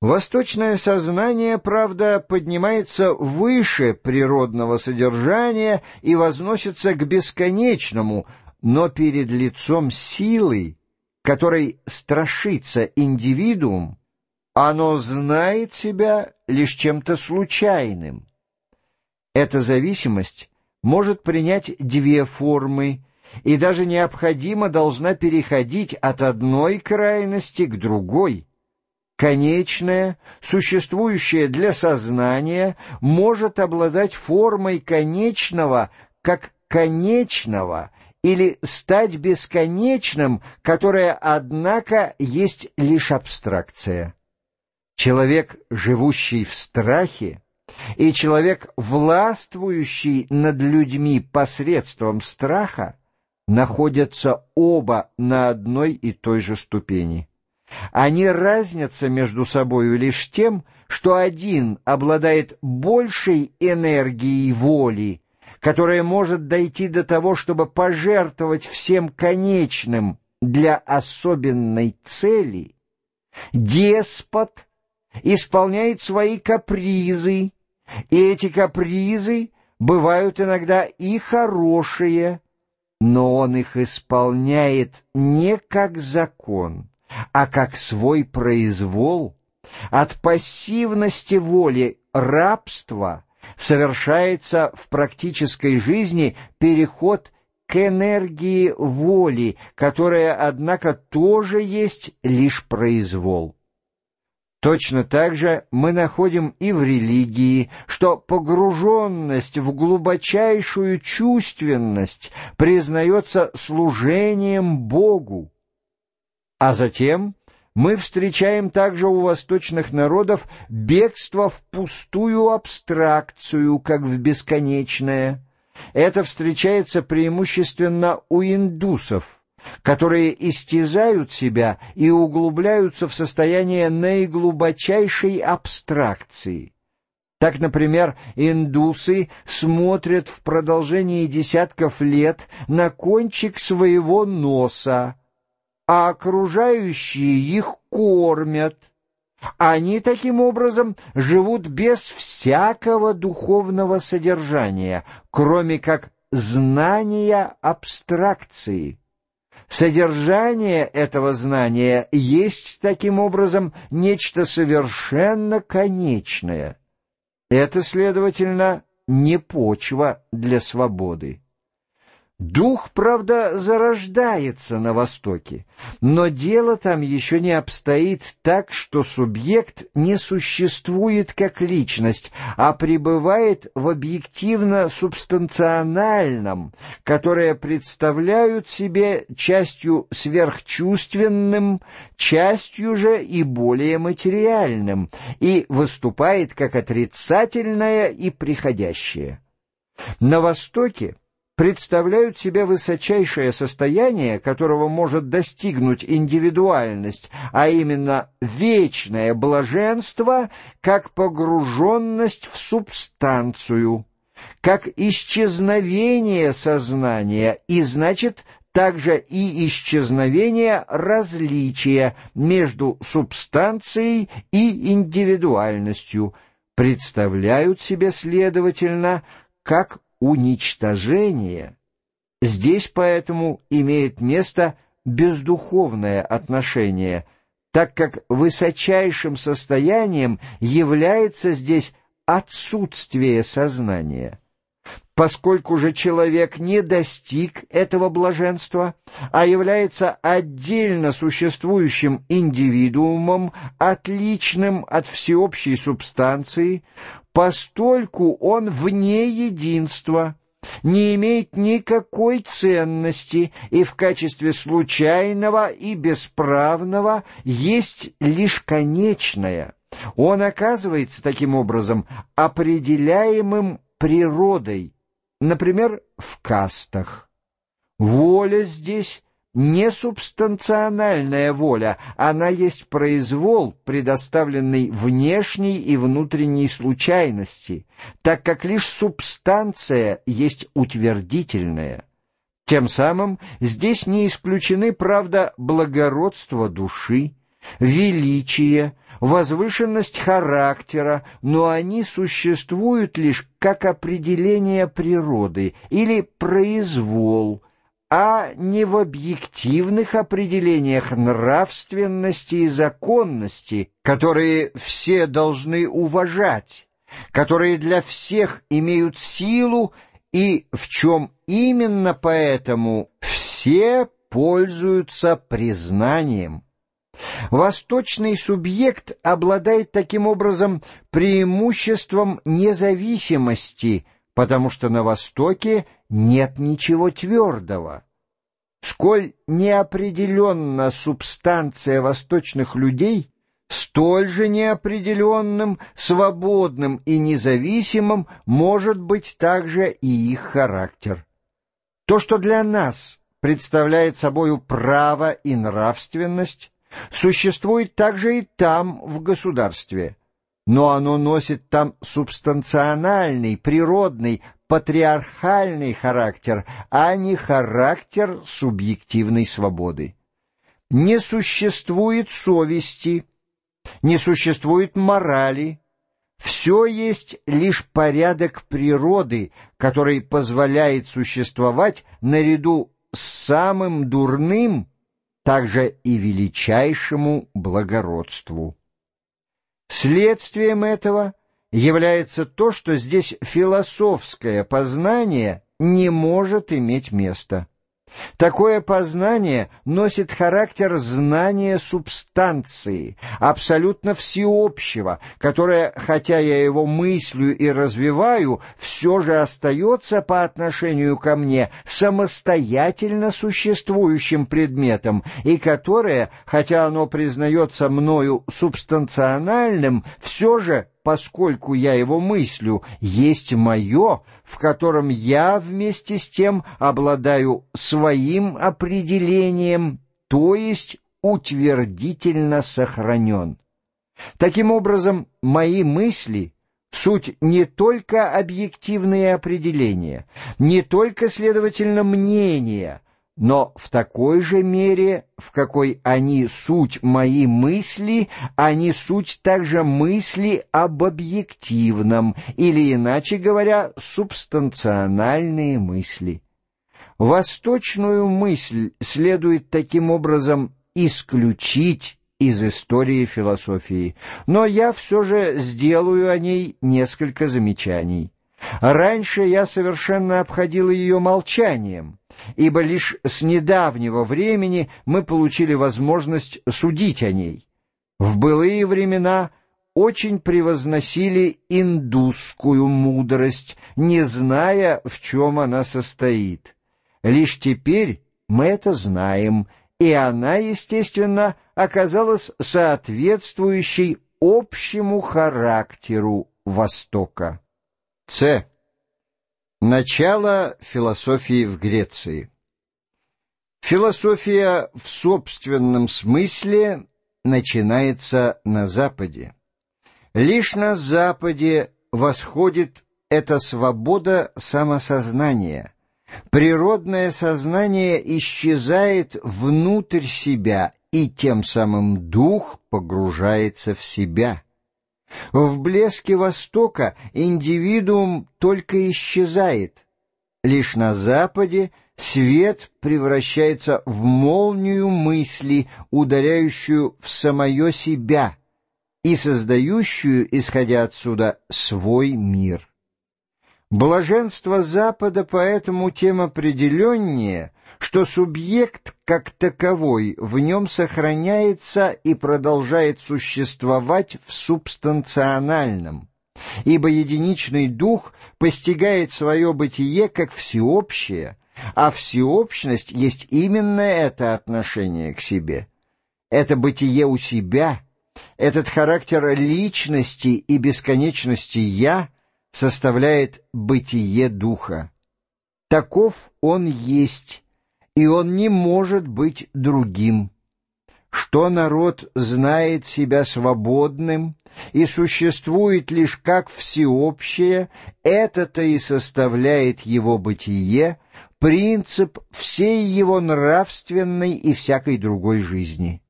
Восточное сознание, правда, поднимается выше природного содержания и возносится к бесконечному, но перед лицом силы, которой страшится индивидуум, оно знает себя лишь чем-то случайным. Эта зависимость может принять две формы и даже необходимо должна переходить от одной крайности к другой – Конечное, существующее для сознания, может обладать формой конечного как конечного или стать бесконечным, которое, однако, есть лишь абстракция. Человек, живущий в страхе, и человек, властвующий над людьми посредством страха, находятся оба на одной и той же ступени. Они разнятся между собою лишь тем, что один обладает большей энергией воли, которая может дойти до того, чтобы пожертвовать всем конечным для особенной цели. Деспот исполняет свои капризы, и эти капризы бывают иногда и хорошие, но он их исполняет не как закон, а как свой произвол, от пассивности воли рабства совершается в практической жизни переход к энергии воли, которая, однако, тоже есть лишь произвол. Точно так же мы находим и в религии, что погруженность в глубочайшую чувственность признается служением Богу, а затем мы встречаем также у восточных народов бегство в пустую абстракцию, как в бесконечное. Это встречается преимущественно у индусов, которые истязают себя и углубляются в состояние наиглубочайшей абстракции. Так, например, индусы смотрят в продолжении десятков лет на кончик своего носа, а окружающие их кормят. Они таким образом живут без всякого духовного содержания, кроме как знания абстракции. Содержание этого знания есть таким образом нечто совершенно конечное. Это, следовательно, не почва для свободы. Дух, правда, зарождается на Востоке, но дело там еще не обстоит так, что субъект не существует как личность, а пребывает в объективно-субстанциональном, которое представляют себе частью сверхчувственным, частью же и более материальным, и выступает как отрицательное и приходящее. На Востоке представляют себе высочайшее состояние, которого может достигнуть индивидуальность, а именно вечное блаженство, как погруженность в субстанцию, как исчезновение сознания, и значит также и исчезновение различия между субстанцией и индивидуальностью, представляют себе, следовательно, как уничтожение, здесь поэтому имеет место бездуховное отношение, так как высочайшим состоянием является здесь отсутствие сознания. Поскольку же человек не достиг этого блаженства, а является отдельно существующим индивидуумом, отличным от всеобщей субстанции, постольку он вне единства, не имеет никакой ценности и в качестве случайного и бесправного есть лишь конечное. Он оказывается таким образом определяемым природой, например, в кастах. Воля здесь не субстанциональная воля, она есть произвол, предоставленный внешней и внутренней случайности, так как лишь субстанция есть утвердительная. Тем самым здесь не исключены, правда, благородство души, величие, возвышенность характера, но они существуют лишь как определение природы или произвол, а не в объективных определениях нравственности и законности, которые все должны уважать, которые для всех имеют силу и в чем именно поэтому все пользуются признанием. Восточный субъект обладает таким образом преимуществом независимости, потому что на Востоке нет ничего твердого. Сколь неопределенна субстанция восточных людей, столь же неопределенным, свободным и независимым может быть также и их характер. То, что для нас представляет собою право и нравственность, существует также и там, в государстве, но оно носит там субстанциональный, природный, патриархальный характер, а не характер субъективной свободы. Не существует совести, не существует морали, все есть лишь порядок природы, который позволяет существовать наряду с самым дурным также и величайшему благородству. Следствием этого является то, что здесь философское познание не может иметь места. Такое познание носит характер знания субстанции, абсолютно всеобщего, которое, хотя я его мыслю и развиваю, все же остается по отношению ко мне самостоятельно существующим предметом, и которое, хотя оно признается мною субстанциональным, все же поскольку я его мыслю, есть мое, в котором я вместе с тем обладаю своим определением, то есть утвердительно сохранен. Таким образом, мои мысли — суть не только объективные определения, не только, следовательно, мнения — но в такой же мере, в какой они суть мои мысли, они суть также мысли об объективном, или, иначе говоря, субстанциональные мысли. Восточную мысль следует таким образом исключить из истории философии, но я все же сделаю о ней несколько замечаний. Раньше я совершенно обходил ее молчанием, ибо лишь с недавнего времени мы получили возможность судить о ней. В былые времена очень превозносили индусскую мудрость, не зная, в чем она состоит. Лишь теперь мы это знаем, и она, естественно, оказалась соответствующей общему характеру Востока. С. Начало философии в Греции. Философия в собственном смысле начинается на Западе. Лишь на Западе восходит эта свобода самосознания. Природное сознание исчезает внутрь себя, и тем самым дух погружается в себя. В блеске Востока индивидуум только исчезает. Лишь на Западе свет превращается в молнию мысли, ударяющую в самое себя и создающую, исходя отсюда, свой мир. Блаженство Запада поэтому тем определеннее, что субъект как таковой в нем сохраняется и продолжает существовать в субстанциональном, ибо единичный дух постигает свое бытие как всеобщее, а всеобщность есть именно это отношение к себе. Это бытие у себя, этот характер личности и бесконечности «я» составляет бытие духа. Таков он есть, и он не может быть другим. Что народ знает себя свободным и существует лишь как всеобщее, это-то и составляет его бытие, принцип всей его нравственной и всякой другой жизни.